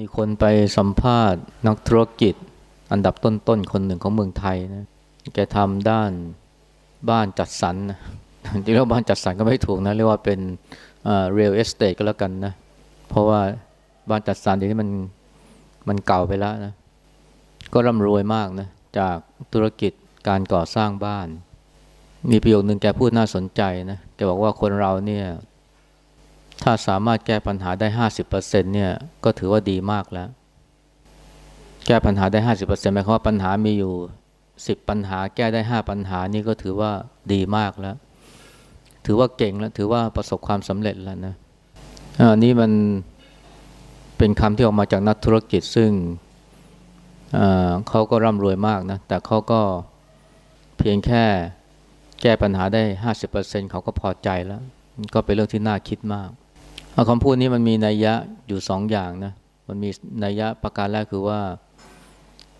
มีคนไปสัมภาษณ์ นักธุรกิจ อันดับต้นๆคนหนึ่งของเมืองไทยนะแกทำด้านบ้านจัดสรรนะจริงแล้วบ้านจัดสรรก็ไม่ถูกนะเรียกว่าเป็น real estate ก็แล้วกันนะ เพราะว่าบ้านจัดสรรเดี๋ยวนี้มันมันเก่าไปแล้วนะ ก็ร่ำรวยมากนะ จากธุรกิจการก่อสร้างบ้าน มีประโยคหนึ่งแกพูดน่าสนใจนะแกบอกว่าคนเราเนี่ย ถ้าสามารถแก้ปัญหาได้ห้าสิบเปอร์เซ็นเนี่ยก็ถือว่าดีมากแล้ว แก้ปัญหาได้ห้าสิบเปอร์เซ็นต์หมายความว่าปัญหามีอยู่สิบปัญหาแก้ได้ห้าปัญหานี่ก็ถือว่าดีมากแล้ว ถือว่าเก่งแล้ว ถือว่าประสบความสำเร็จแล้วนะอันนี้มันเป็นคำที่ออกมาจากนักธุรกิจซึ่งเขาก็ร่ำรวยมากนะ แต่เขาก็เพียงแค่แก้ปัญหาได้ห้าสิบเปอร์เซ็นเขาก็พอใจแล้ว ก็เป็นเรื่องที่น่าคิดมาก คำพูดนี้มันมีนัยยะอยู่สองอย่างนะ มันมีนัยยะประการแรกคือว่า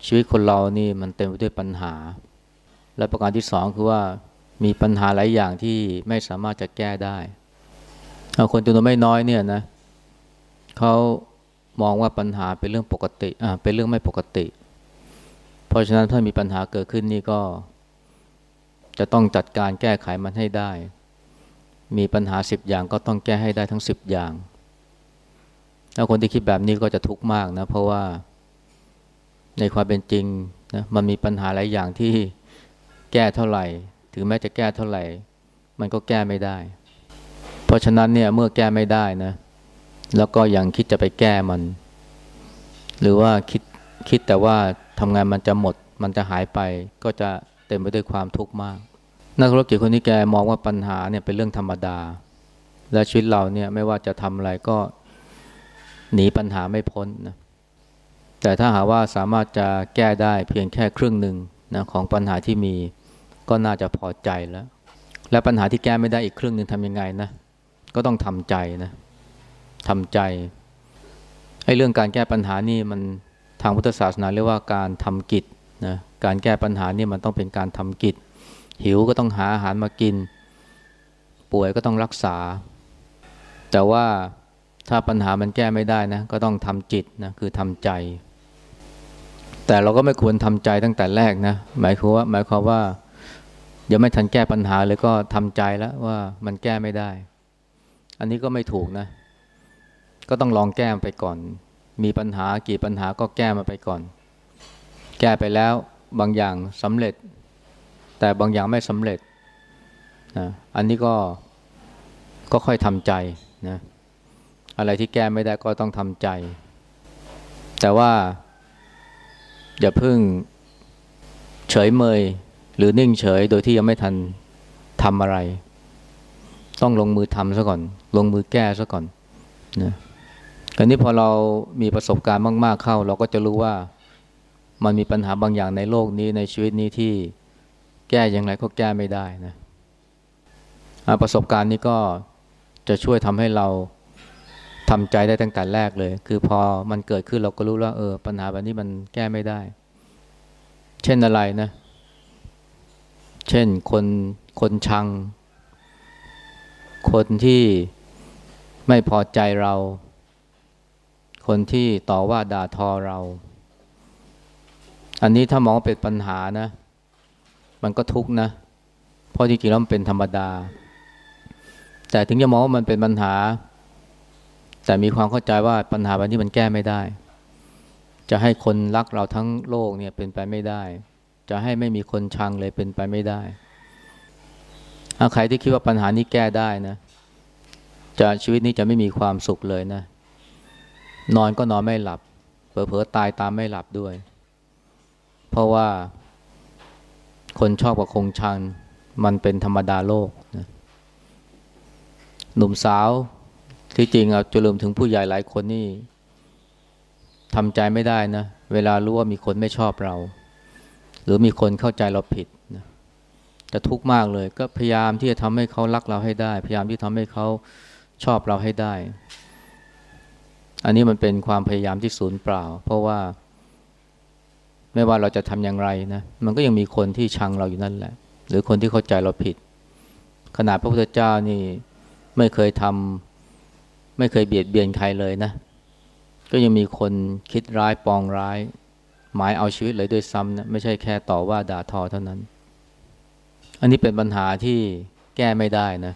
ชีวิตคนเรานี่มันเต็มไปด้วยปัญหา และประการที่สองคือว่ามีปัญหาหลายอย่างที่ไม่สามารถจะแก้ได้คนจำนวนไม่น้อยเนี่ยนะเขามองว่าปัญหาเป็นเรื่องปกติอ่าเป็นเรื่องไม่ปกติ เพราะฉะนั้นถ้ามีปัญหาเกิดขึ้นนี่ก็ จะต้องจัดการแก้ไขมันให้ได้ มีปัญหาสิบอย่างก็ต้องแก้ให้ได้ทั้งสิบอย่าง แล้วคนที่คิดแบบนี้ก็จะทุกข์มากนะ เพราะว่าในความเป็นจริงนะมันมีปัญหาหลายอย่างที่แก้เท่าไหร่ ถึงแม้จะแก้เท่าไหร่ มันก็แก้ไม่ได้ เพราะฉะนั้นเนี่ยเมื่อแก้ไม่ได้นะ แล้วก็ยังคิดจะไปแก้มัน หรือว่าคิดคิดแต่ว่าทำงานมันจะหมด มันจะหายไปก็จะเต็มไปด้วยความทุกข์มาก นักธุรกิจคนนี้แกมองว่าปัญหาเนี่ยเป็นเรื่องธรรมดา และชีวิตเราเนี่ยไม่ว่าจะทำอะไรก็หนีปัญหาไม่พ้นนะแต่ถ้าหาว่าสามารถจะแก้ได้เพียงแค่ครึ่งหนึ่งนะของปัญหาที่มีก็น่าจะพอใจแล้ว และปัญหาที่แก้ไม่ได้อีกครึ่งหนึ่งทำยังไงนะก็ต้องทำใจนะทำใจไอ้เรื่องการแก้ปัญหานี่มันทางพุทธศาสนาเรียกว่าการทำกิจนะการแก้ปัญหานี่มันต้องเป็นการทำกิจ หิวก็ต้องหาอาหารมากิน ป่วยก็ต้องรักษา แต่ว่าถ้าปัญหามันแก้ไม่ได้นะ ก็ต้องทำจิตนะคือทำใจ แต่เราก็ไม่ควรทำใจตั้งแต่แรกนะหมายความว่าหมายความว่าเดี๋ยวไม่ทันแก้ปัญหาเลยก็ทำใจแล้วว่ามันแก้ไม่ได้ อันนี้ก็ไม่ถูกนะ ก็ต้องลองแก้ไปก่อน มีปัญหากี่ปัญหาก็แก้มาไปก่อน แก้ไปแล้วบางอย่างสำเร็จ แต่บางอย่างไม่สำเร็จนะอันนี้ก็ก็ค่อยทำใจนะอะไรที่แก้ไม่ได้ก็ต้องทำใจ แต่ว่า อย่าพึ่งเฉยเมย หรือนิ่งเฉยโดยที่ยังไม่ทันทำอะไร ต้องลงมือทำซะก่อน ลงมือแก้ซะก่อนนะอันนี้พอเรามีประสบการณ์มาก ๆเข้า เราก็จะรู้ว่ามันมีปัญหาบางอย่างในโลกนี้ในชีวิตนี้ที่ แก้อย่างไรก็แก้ไม่ได้นะประสบการณ์นี้ก็จะช่วยทำให้เราทำใจได้ตั้งแต่แรกเลย คือพอมันเกิดขึ้นเราก็รู้แล้วเออ ปัญหาแบบนี้มันแก้ไม่ได้ เช่นอะไรนะ เช่นคนคนชัง คนที่ไม่พอใจเรา คนที่ต่อว่าด่าทอเรา อันนี้ถ้ามองเป็นปัญหานะ มันก็ทุกข์นะ เพราะจริงๆแล้วมันเป็นธรรมดา แต่ถึงจะมองว่ามันเป็นปัญหา แต่มีความเข้าใจว่าปัญหาแบบนี้มันแก้ไม่ได้ จะให้คนรักเราทั้งโลกเนี่ยเป็นไปไม่ได้ จะให้ไม่มีคนชังเลยเป็นไปไม่ได้ถ้าใครที่คิดว่าปัญหานี้แก้ได้นะจะชีวิตนี้จะไม่มีความสุขเลยนะ นอนก็นอนไม่หลับเผลอๆตายตามไม่หลับด้วย เพราะว่า คนชอบกับคงชังมันเป็นธรรมดาโลกนะหนุ่มสาวที่จริงอะจะลืมถึงผู้ใหญ่หลายคนนี่ทำใจไม่ได้นะ เวลารู้ว่ามีคนไม่ชอบเรา หรือมีคนเข้าใจเราผิดนะจะทุกข์มากเลยก็พยายามที่จะทำให้เขารักเราให้ได้ พยายามที่ทำให้เขาชอบเราให้ได้ อันนี้มันเป็นความพยายามที่สูญเปล่า เพราะว่า ไม่ว่าเราจะทำอย่างไรนะมันก็ยังมีคนที่ชังเราอยู่นั่นแหละ หรือคนที่เข้าใจเราผิด ขนาดพระพุทธเจ้านี่ไม่เคยทำไม่เคยเบียดเบียนใครเลยนะ ก็ยังมีคนคิดร้ายปองร้าย หมายเอาชีวิตเลยด้วยซ้ำนะไม่ใช่แค่ต่อว่าด่าทอเท่านั้น อันนี้เป็นปัญหาที่แก้ไม่ได้นะ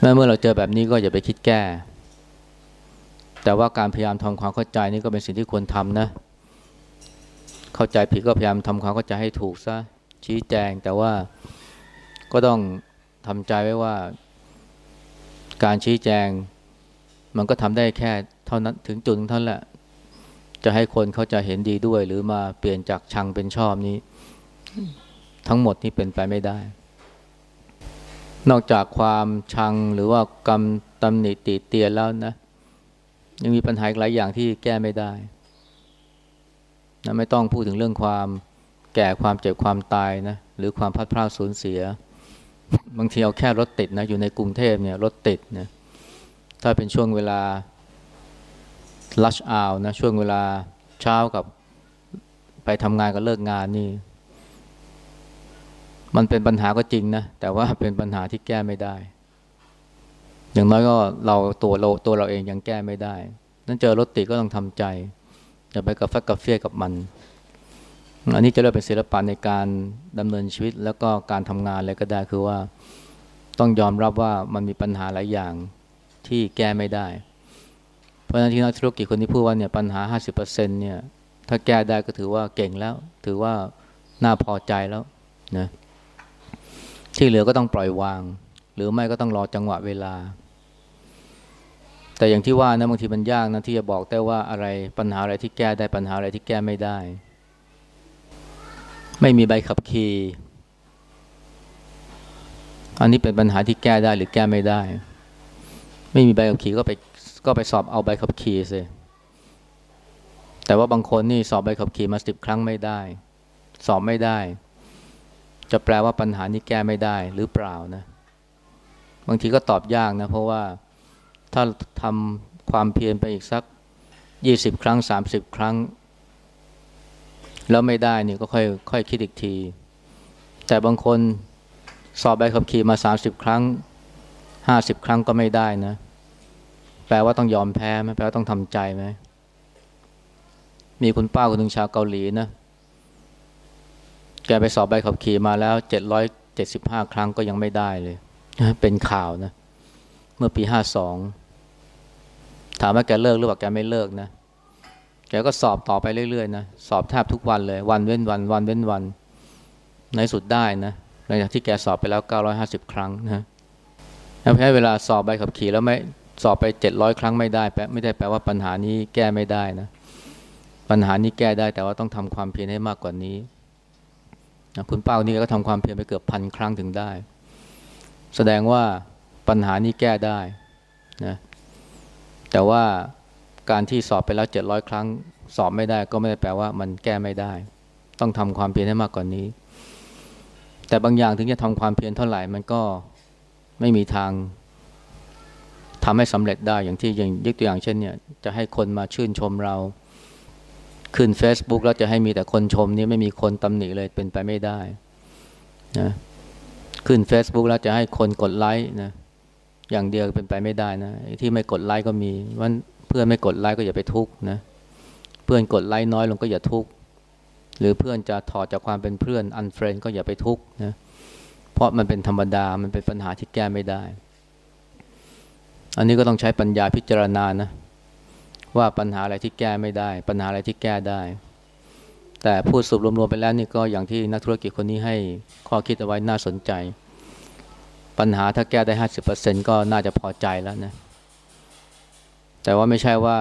แม้เมื่อเราเจอแบบนี้ก็อย่าไปคิดแก้ แต่ว่าการพยายามทำความเข้าใจนี่ก็เป็นสิ่งที่ควรทำนะเข้าใจผิดก็พยายามทำความเข้าใจให้ถูกซะชี้แจงแต่ว่าก็ต้องทำใจไว้ว่า การชี้แจง มันก็ทำได้แค่เท่านั้นถึงจุดเท่านั้นแหละ จะให้คนเขาจะเห็นดีด้วย หรือมาเปลี่ยนจากชังเป็นชอบนี้ ทั้งหมดนี่เป็นไปไม่ได้ นอกจากความชังหรือว่ากรรมตำหนิติเตียนแล้วนะยังมีปัญหาหลายอย่างที่แก้ไม่ได้ นะไม่ต้องพูดถึงเรื่องความแก่ความเจ็บความตายนะหรือความพัดพลาดสูญเสีย บางทีเอาแค่รถติดนะอยู่ในกรุงเทพเนี่ยรถติดนะถ้าเป็นช่วงเวลา lush hour นะช่วงเวลาเช้ากับไปทำงานกับเลิกงานนี่ มันเป็นปัญหาก็จริงนะ แต่ว่าเป็นปัญหาที่แก้ไม่ได้ อย่างน้อยก็เราตัวเราตัวเราเองยังแก้ไม่ได้ นั้นเจอรถติดก็ต้องทำใจ อย่าไปกับฟักกับเฟียกับมัน อันนี้จะเรียกเป็นศิลปะในการดำเนินชีวิตแล้วก็การทำงานอะไรก็ได้คือว่าต้องยอมรับว่ามันมีปัญหาหลายอย่างที่แก้ไม่ได้ เพราะฉะนั้นที่นักธุรกิจคนที่พูดว่าเนี่ยปัญหา 50%เนี่ยถ้าแก้ได้ก็ถือว่าเก่งแล้ว ถือว่าน่าพอใจแล้วนะที่เหลือก็ต้องปล่อยวาง หรือไม่ก็ต้องรอจังหวะเวลา แต่อย่างที่ว่านะบางทีมันยากนะที่จะบอกได้ว่าอะไรปัญหาอะไรที่แก้ได้ปัญหาอะไรที่แก้ไม่ได้ ไม่มีใบขับขี่อันนี้เป็นปัญหาที่แก้ได้หรือแก้ไม่ได้ ไม่มีใบขับขี่ก็ไปก็ไปสอบเอาใบขับขี่สิแต่ว่าบางคนนี่สอบใบขับขี่มาสิบครั้งไม่ได้ สอบไม่ได้ จะแปลว่าปัญหานี้แก้ไม่ได้หรือเปล่านะ บางทีก็ตอบยากนะ เพราะว่า ถ้าทำความเพียรไปอีกสักยี่สิบครั้งสามสิบครั้ง แล้วไม่ได้นี่ก็ค่อยค่อยคิดอีกที แต่บางคนสอบใบขับขี่มาสามสิบครั้งห้าสิบครั้งก็ไม่ได้นะ แปลว่าต้องยอมแพ้ไหมแปลว่าต้องทำใจไหมมีคุณป้าคนหนึ่งชาวเกาหลีนะ แกไปสอบใบขับขี่มาแล้วเจ็ดร้อยเจ็ดสิบห้าครั้งก็ยังไม่ได้เลย เป็นข่าวนะ เมื่อปีห้าสอง ถามว่าแกเลิกหรือเปล่าแกไม่เลิกนะแกก็สอบต่อไปเรื่อยๆนะสอบแทบทุกวันเลย วันเว้นวัน วันเว้นวัน ในสุดได้นะหลังจากที่แกสอบไปแล้วเก้าร้อยห้าสิบครั้งนะแพ้เวลาสอบใบขับขี่แล้วไม่สอบไปเจ็ดร้อยครั้งไม่ได้แปลไม่ได้แปลว่าปัญหานี้แก้ไม่ได้นะปัญหานี้แก้ได้แต่ว่าต้องทำความเพียรให้มากกว่านี้นะคุณเป้านี่ก็ทำความเพียรไปเกือบพันครั้งถึงได้ แสดงว่าปัญหานี้แก้ได้นะ แต่ว่าการที่สอบไปแล้วเจ็ดร้อยครั้ง สอบไม่ได้ก็ไม่ได้แปลว่ามันแก้ไม่ได้ ต้องทำความเพียรให้มากกว่านี้ แต่บางอย่างถึงจะทำความเพียรเท่าไหร่มันก็ไม่มีทางทำให้สำเร็จได้อย่างที่อย่างยกตัวอย่างเช่นเนี่ยจะให้คนมาชื่นชมเราขึ้น Facebook แล้วจะให้มีแต่คนชมนี่ไม่มีคนตำหนิเลยเป็นไปไม่ได้นะขึ้น Facebook แล้วจะให้คนกดไลค์นะ อย่างเดียวเป็นไปไม่ได้นะที่ไม่กดไลค์ก็มีวันเพื่อนไม่กดไลค์ก็อย่าไปทุกข์นะเพื่อนกดไลค์น้อยลงก็อย่าทุกข์หรือเพื่อนจะถอดจากความเป็นเพื่อน unfriend ก็อย่าไปทุกข์นะเพราะมันเป็นธรรมดามันเป็นปัญหาที่แก้ไม่ได้ อันนี้ก็ต้องใช้ปัญญาพิจารณานะว่าปัญหาอะไรที่แก้ไม่ได้ ปัญหาอะไรที่แก้ได้ แต่พูดสรุปรวมๆไปแล้วนี่ก็อย่างที่นักธุรกิจคนนี้ให้ข้อคิดเอาไว้น่าสนใจ ปัญหาถ้าแก้ได้ห้าสิบเปอร์เซ็นก็น่าจะพอใจแล้วนะ แต่ว่าไม่ใช่ว่า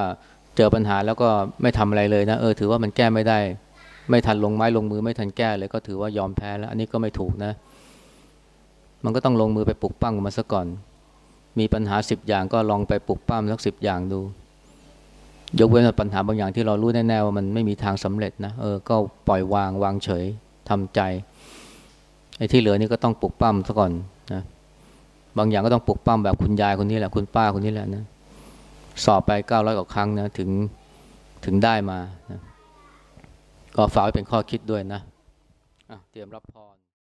เจอปัญหาแล้วก็ไม่ทำอะไรเลยนะ เออถือว่ามันแก้ไม่ได้ ไม่ทันลงไม้ลงมือไม่ทันแก้เลยก็ถือว่ายอมแพ้แล้ว อันนี้ก็ไม่ถูกนะ มันก็ต้องลงมือไปปลุกปั้มมาซะก่อน มีปัญหาสิบอย่างก็ลองไปปลุกปั้มสักสิบอย่างดู ยกเว้นปัญหาบางอย่างที่เรารู้แน่ๆว่ามันไม่มีทางสำเร็จนะเออก็ปล่อยวางวางเฉยทำใจไอ้ที่เหลือนี่ก็ต้องปลุกปั้มซะก่อนนะ บางอย่างก็ต้องปลุกปั้มแบบคุณยายคนนี้แหละ คุณป้าคนนี้แหละนะสอบไปเก้าร้อยกว่าครั้งนะถึงถึงได้มานะก็ฝากไว้เป็นข้อคิดด้วยนะะเตรียมรับพร